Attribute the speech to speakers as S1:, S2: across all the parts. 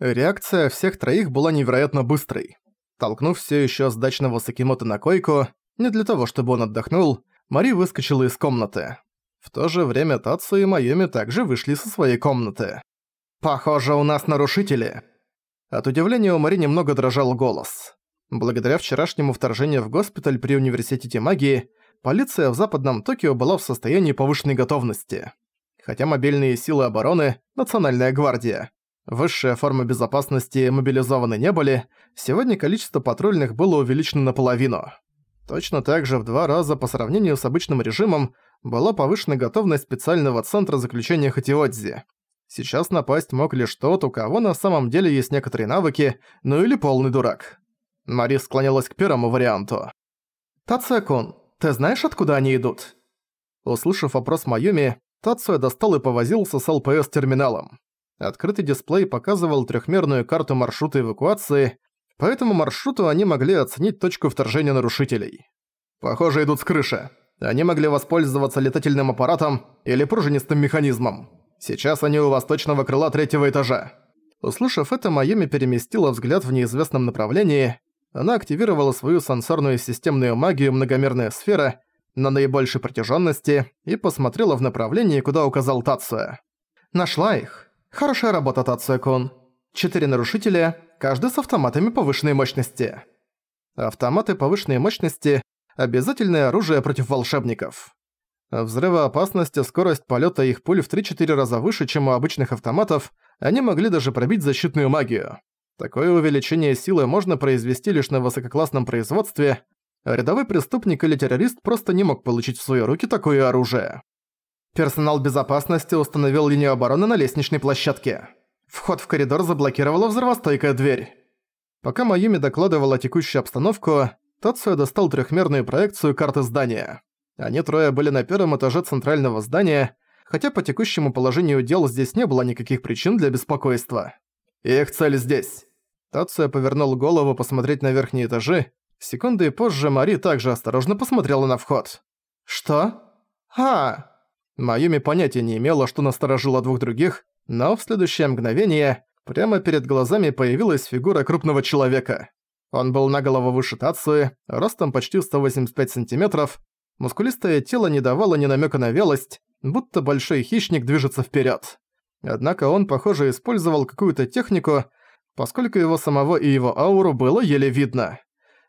S1: Реакция всех троих была невероятно быстрой. Толкнув все еще сдачного Сакимото на койку, не для того, чтобы он отдохнул, Мари выскочила из комнаты. В то же время Тацу и Майоми также вышли со своей комнаты. «Похоже, у нас нарушители». От удивления у Мари немного дрожал голос. Благодаря вчерашнему вторжению в госпиталь при Университете магии, полиция в западном Токио была в состоянии повышенной готовности. Хотя мобильные силы обороны, Национальная гвардия, высшая форма безопасности мобилизованы не были, сегодня количество патрульных было увеличено наполовину. Точно так же в два раза по сравнению с обычным режимом была повышена готовность специального центра заключения Хатиодзи. Сейчас напасть мог лишь тот, у кого на самом деле есть некоторые навыки, ну или полный дурак. Мари склонилась к первому варианту. «Тацуя-кун, ты знаешь, откуда они идут?» Услышав вопрос Майюми, Тацуя достал и повозился с ЛПС-терминалом. Открытый дисплей показывал трехмерную карту маршрута эвакуации, по этому маршруту они могли оценить точку вторжения нарушителей. «Похоже, идут с крыши. Они могли воспользоваться летательным аппаратом или пружинистым механизмом. Сейчас они у восточного крыла третьего этажа». Услышав это, Майами переместила взгляд в неизвестном направлении. Она активировала свою сенсорную системную магию «Многомерная сфера» на наибольшей протяженности и посмотрела в направлении, куда указал Тация. «Нашла их. Хорошая работа, Тация-кун. Четыре нарушителя, каждый с автоматами повышенной мощности». Автоматы повышенной мощности – обязательное оружие против волшебников. Взрывоопасность скорость полета их пуль в 3-4 раза выше, чем у обычных автоматов, они могли даже пробить защитную магию. Такое увеличение силы можно произвести лишь на высококлассном производстве, рядовой преступник или террорист просто не мог получить в свои руки такое оружие. Персонал безопасности установил линию обороны на лестничной площадке. Вход в коридор заблокировала взрывостойкая дверь. Пока Майюми докладывала текущую обстановку, Тацуя достал трехмерную проекцию карты здания. Они трое были на первом этаже центрального здания, хотя по текущему положению дел здесь не было никаких причин для беспокойства. «Их цель здесь». Тацуя повернул голову посмотреть на верхние этажи. Секунды позже Мари также осторожно посмотрела на вход. «Что? А!» Майюми понятия не имела, что насторожило двух других, но в следующее мгновение прямо перед глазами появилась фигура крупного человека. Он был на голову выше Тацуи, ростом почти 185 сантиметров, Мускулистое тело не давало ни намека на вялость, будто большой хищник движется вперед. Однако он, похоже, использовал какую-то технику, поскольку его самого и его ауру было еле видно.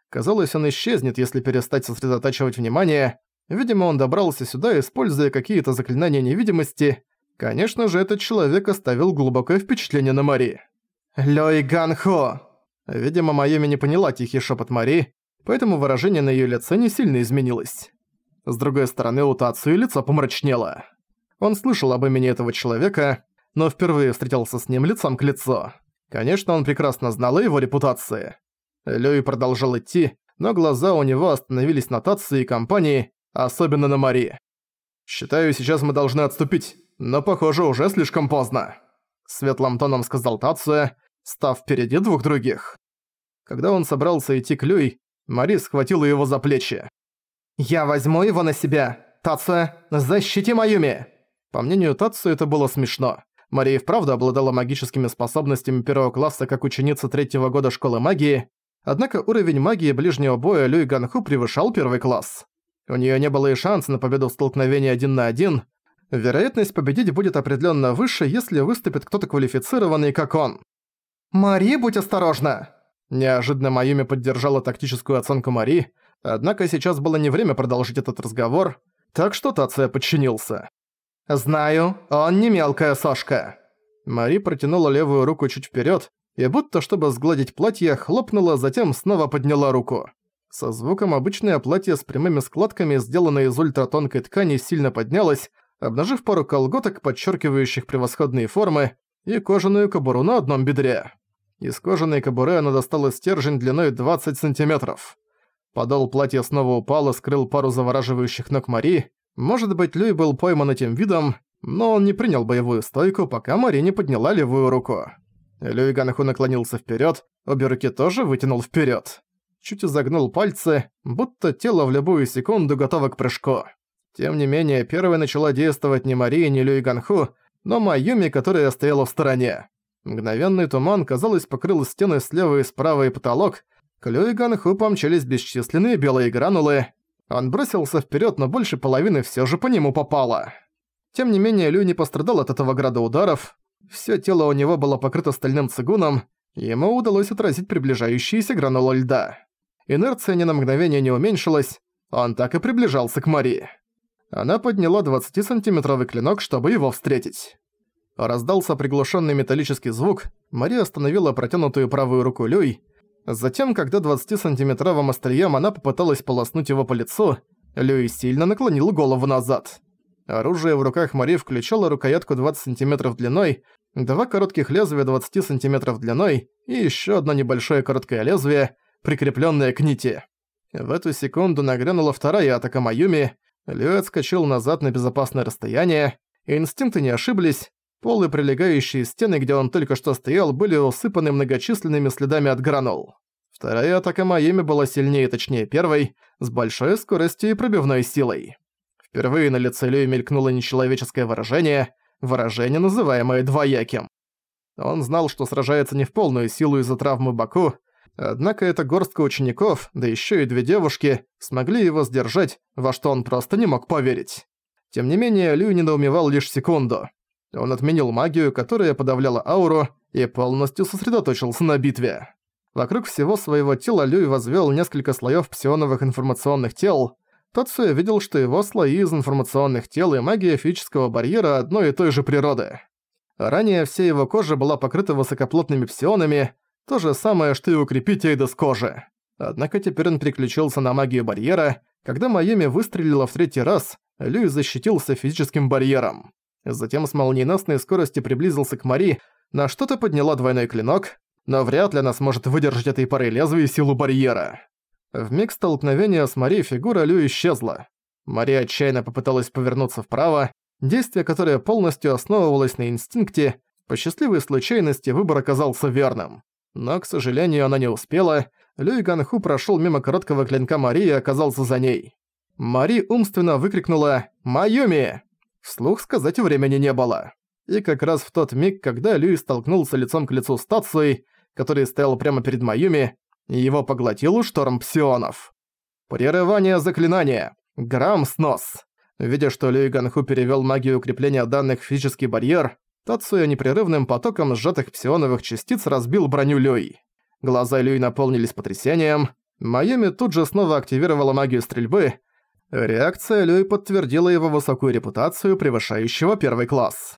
S1: Казалось, он исчезнет, если перестать сосредотачивать внимание. Видимо, он добрался сюда, используя какие-то заклинания невидимости. Конечно же, этот человек оставил глубокое впечатление на Мари. «Лёй Ганхо!» Видимо, Майоми не поняла тихий шепот Мари, поэтому выражение на её лице не сильно изменилось. С другой стороны, у Тацию лицо помрачнело. Он слышал об имени этого человека, но впервые встретился с ним лицом к лицу. Конечно, он прекрасно знал о его репутации. Лёй продолжал идти, но глаза у него остановились на Тации и компании, особенно на Мари. «Считаю, сейчас мы должны отступить, но, похоже, уже слишком поздно», — светлым тоном сказал Тация, став впереди двух других. Когда он собрался идти к Люй, Мари схватила его за плечи. «Я возьму его на себя! Тацуя, защити Майюми!» По мнению Тацу, это было смешно. Мария вправду обладала магическими способностями первого класса как ученица третьего года школы магии, однако уровень магии ближнего боя Люй Ганху превышал первый класс. У неё не было и шанса на победу в столкновении один на один. Вероятность победить будет определённо выше, если выступит кто-то квалифицированный, как он. «Мари, будь осторожна!» Неожиданно Майюми поддержала тактическую оценку Мари, Однако сейчас было не время продолжить этот разговор, так что Тация подчинился. «Знаю, он не мелкая сошка». Мари протянула левую руку чуть вперед и будто чтобы сгладить платье, хлопнула, затем снова подняла руку. Со звуком обычное платье с прямыми складками, сделанное из ультратонкой ткани, сильно поднялось, обнажив пару колготок, подчеркивающих превосходные формы, и кожаную кобуру на одном бедре. Из кожаной кобуры она достала стержень длиной 20 сантиметров. Подол платья снова упал и скрыл пару завораживающих ног Мари. Может быть, Люй был пойман этим видом, но он не принял боевую стойку, пока Мари не подняла левую руку. Люй Ганху наклонился вперед, обе руки тоже вытянул вперед. Чуть изогнул пальцы, будто тело в любую секунду готово к прыжку. Тем не менее, первой начала действовать не Мари, не Люй Ганху, но Майюми, которая стояла в стороне. Мгновенный туман, казалось, покрыл стены слева и справа и потолок. К Лю и Ганху помчались бесчисленные белые гранулы. Он бросился вперед, но больше половины все же по нему попало. Тем не менее, Лю не пострадал от этого града ударов. Все тело у него было покрыто стальным цигуном, ему удалось отразить приближающиеся гранулы льда. Инерция ни на мгновение не уменьшилась, он так и приближался к Мари. Она подняла 20-сантиметровый клинок, чтобы его встретить. Раздался приглушенный металлический звук, Мари остановила протянутую правую руку Люй. Затем, когда 20-сантиметровым острием она попыталась полоснуть его по лицу, Люй сильно наклонил голову назад. Оружие в руках Мари включало рукоятку 20 сантиметров длиной, два коротких лезвия 20 сантиметров длиной и еще одно небольшое короткое лезвие, прикрепленное к нити. В эту секунду нагрянула вторая атака Маюми, Лю отскочил назад на безопасное расстояние, инстинкты не ошиблись, полы прилегающие стены, где он только что стоял, были усыпаны многочисленными следами от гранул. Вторая атака Майами была сильнее точнее первой, с большой скоростью и пробивной силой. Впервые на лице Люи мелькнуло нечеловеческое выражение, выражение, называемое двояким. Он знал, что сражается не в полную силу из-за травмы боку, однако эта горстка учеников, да еще и две девушки, смогли его сдержать, во что он просто не мог поверить. Тем не менее, Лю недоумевал лишь секунду. Он отменил магию, которая подавляла ауру, и полностью сосредоточился на битве. Вокруг всего своего тела Люй возвел несколько слоев псионовых информационных тел, Тацуя видел, что его слои из информационных тел и магия физического барьера одной и той же природы. Ранее вся его кожа была покрыта высокоплотными псионами, то же самое, что и укрепить Эйдос кожи. Однако теперь он переключился на магию барьера, когда Майами выстрелила в третий раз, Люй защитился физическим барьером. Затем с молниеносной скоростью приблизился к Мари, на что-то подняла двойной клинок, но вряд ли она сможет выдержать этой парой лезвия силу барьера. В миг столкновения с Мари фигура Лю исчезла. Мари отчаянно попыталась повернуться вправо, действие которое полностью основывалось на инстинкте, по счастливой случайности выбор оказался верным. Но, к сожалению, она не успела, Лю Ганху прошёл мимо короткого клинка Мари и оказался за ней. Мари умственно выкрикнула «Майюми!». Вслух сказать времени не было. И как раз в тот миг, когда Люй столкнулся лицом к лицу с Тацией, который стоял прямо перед Майюми, его поглотил шторм псионов. Прерывание заклинания. Грамм снос. Видя, что Люй Ганху перевёл магию укрепления данных в физический барьер, Тацуя непрерывным потоком сжатых псионовых частиц разбил броню Люй. Глаза Люй наполнились потрясением. Майами тут же снова активировала магию стрельбы. Реакция Люй подтвердила его высокую репутацию, превышающего первый класс.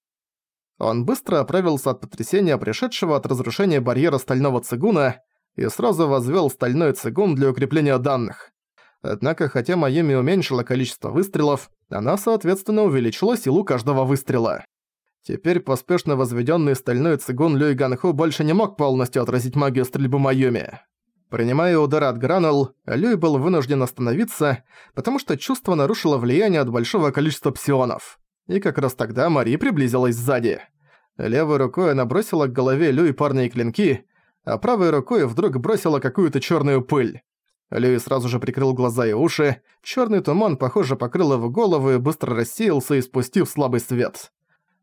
S1: Он быстро оправился от потрясения, пришедшего от разрушения барьера стального цигуна, и сразу возвел стальной цигун для укрепления данных. Однако, хотя Майами уменьшила количество выстрелов, она, соответственно, увеличила силу каждого выстрела. Теперь поспешно возведенный стальной цигун Люй Ганху больше не мог полностью отразить магию стрельбы Майюми. Принимая удар от гранул, Люй был вынужден остановиться, потому что чувство нарушило влияние от большого количества псионов. И как раз тогда Мари приблизилась сзади. Левой рукой она бросила к голове Люй парные клинки, а правой рукой вдруг бросила какую-то черную пыль. Льюи сразу же прикрыл глаза и уши, черный туман, похоже, покрыл его голову и быстро рассеялся, испустив слабый свет.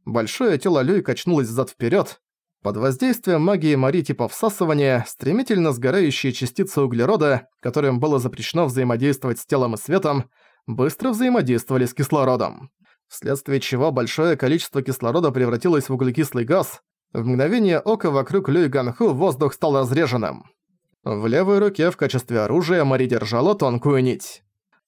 S1: Большое тело Люи качнулось взад вперед. Под воздействием магии Мари типа всасывания, стремительно сгорающие частицы углерода, которым было запрещено взаимодействовать с телом и светом, быстро взаимодействовали с кислородом. Вследствие чего большое количество кислорода превратилось в углекислый газ, в мгновение ока вокруг Люй Ганху воздух стал разреженным. В левой руке в качестве оружия Мари держала тонкую нить.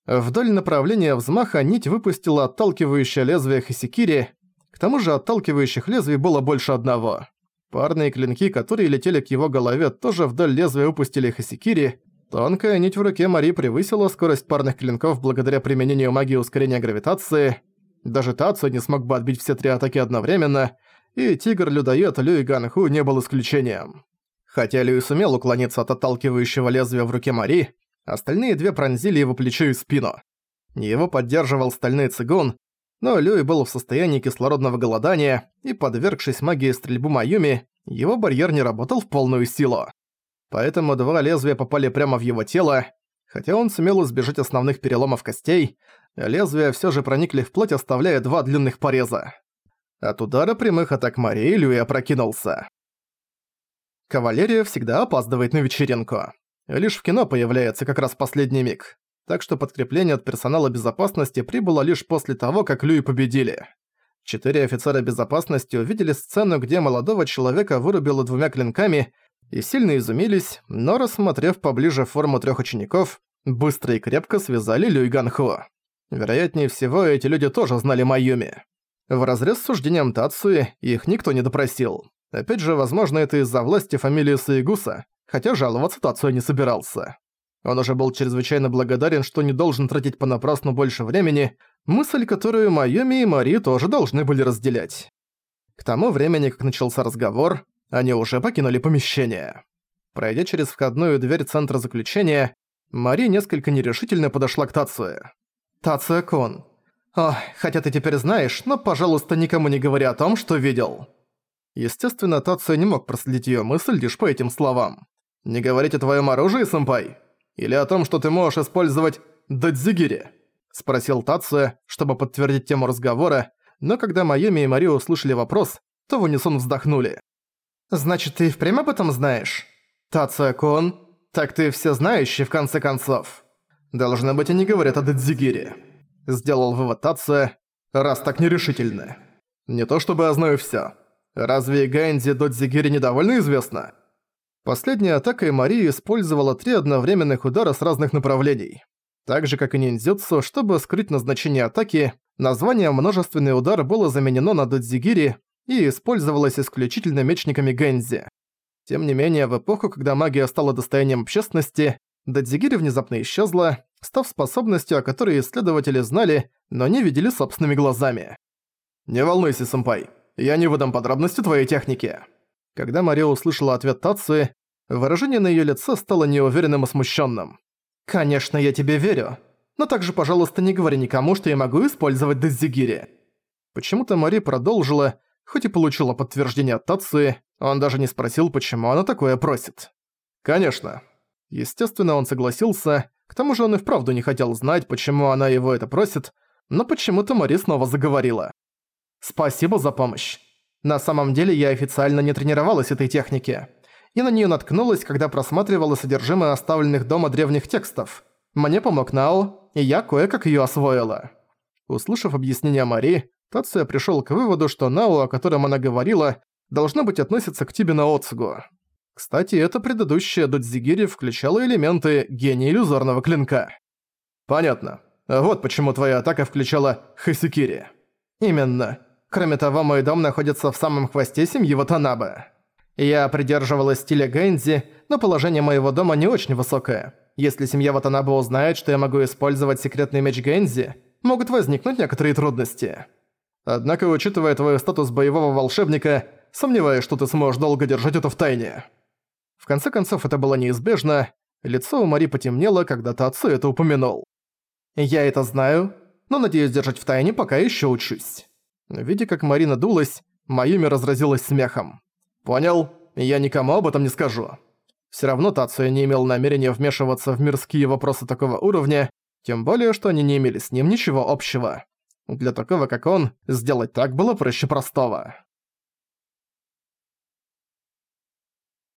S1: Вдоль направления взмаха нить выпустила отталкивающее лезвие Хасикири, к тому же отталкивающих лезвий было больше одного. Парные клинки, которые летели к его голове, тоже вдоль лезвия выпустили Хасикири. Тонкая нить в руке Мари превысила скорость парных клинков благодаря применению магии ускорения гравитации. Даже Тацу не смог бы отбить все три атаки одновременно, и тигр-людоед Люй Ганху не был исключением. Хотя Люй сумел уклониться от отталкивающего лезвия в руке Мари, остальные две пронзили его плечо и спину. Его поддерживал стальной цигун, но Люй был в состоянии кислородного голодания, и, подвергшись магии стрельбы Маюми, его барьер не работал в полную силу. Поэтому два лезвия попали прямо в его тело. Хотя он сумел избежать основных переломов костей, лезвия все же проникли в плоть, оставляя два длинных пореза. От удара прямых атак Марии Люи опрокинулся. Кавалерия всегда опаздывает на вечеринку. Лишь в кино появляется как раз последний миг. Так что подкрепление от персонала безопасности прибыло лишь после того, как Люи победили. Четыре офицера безопасности увидели сцену, где молодого человека вырубило двумя клинками, и сильно изумились, но, рассмотрев поближе форму трех учеников, быстро и крепко связали Люй Ганхо. Вероятнее всего, эти люди тоже знали Майюми. В разрез с суждением Тацуи их никто не допросил. Опять же, возможно, это из-за власти фамилии Саигуса, хотя жаловаться Тацуя не собирался. Он уже был чрезвычайно благодарен, что не должен тратить понапрасну больше времени, мысль, которую Майоми и Мари тоже должны были разделять. К тому времени, как начался разговор, они уже покинули помещение. Пройдя через входную дверь центра заключения, Мари несколько нерешительно подошла к Тацуе. «Тацуя-кун, ох, хотя ты теперь знаешь, но, пожалуйста, никому не говори о том, что видел». Естественно, Тацуя не мог проследить её мысль лишь по этим словам. «Не говорить о твоём оружии, сэмпай? Или о том, что ты можешь использовать дадзигири?» Спросил Тацуя, чтобы подтвердить тему разговора, но когда Майоми и Мари услышали вопрос, то в унисон вздохнули. «Значит, ты впрямь об этом знаешь? Тацуя-кун, так ты все знающий в конце концов. Должно быть, они говорят о Дадзигире». Сделал вывод Тацуя, раз так нерешительно. «Не то чтобы я знаю всё. Разве Гэнзи Додзигири недовольно известно?» Последней атакой Мария использовала три одновременных удара с разных направлений. Так же, как и ниндзюцу, чтобы скрыть назначение атаки, название «множественный удар» было заменено на Додзигири и использовалось исключительно мечниками Гэнзи. Тем не менее, в эпоху, когда магия стала достоянием общественности, Додзигири внезапно исчезла, став способностью, о которой исследователи знали, но не видели собственными глазами. «Не волнуйся, сэмпай, я не выдам подробности твоей техники». Когда Марио услышала ответ Тацуи, выражение на её лице стало неуверенным и смущенным. «Конечно, я тебе верю. Но также, пожалуйста, не говори никому, что я могу использовать Дезигири». Почему-то Мари продолжила, хоть и получила подтверждение от Тацуи, он даже не спросил, почему она такое просит. «Конечно». Естественно, он согласился, к тому же он и вправду не хотел знать, почему она его это просит, но почему-то Мари снова заговорила. «Спасибо за помощь. На самом деле я официально не тренировалась этой технике. И на нее наткнулась, когда просматривала содержимое оставленных дома древних текстов. Мне помог Нао, и я кое-как ее освоила. Услышав объяснение Мари, Тацуя пришел к выводу, что Нао, о котором она говорила, должно быть относится к Тибе Наоцугу. Кстати, это предыдущее Додзигири включало элементы гения иллюзорного клинка. Понятно. Вот почему твоя атака включала Хасикири. Именно. Кроме того, мой дом находится в самом хвосте семьи Ватанабе. Я придерживалась стиля Гэнзи, но положение моего дома не очень высокое. Если семья Ватанабе узнает, что я могу использовать секретный меч Гэнзи, могут возникнуть некоторые трудности. Однако, учитывая твой статус боевого волшебника, сомневаюсь, что ты сможешь долго держать это в тайне. В конце концов, это было неизбежно. Лицо у Мари потемнело, когда Тацу это упомянул. Я это знаю, но надеюсь держать в тайне, пока еще учусь. Видя, как Марина дулась, Майюми разразилась смехом. «Понял, я никому об этом не скажу». Всё равно Тацуя не имел намерения вмешиваться в мирские вопросы такого уровня, тем более, что они не имели с ним ничего общего. Для такого, как он, сделать так было проще простого.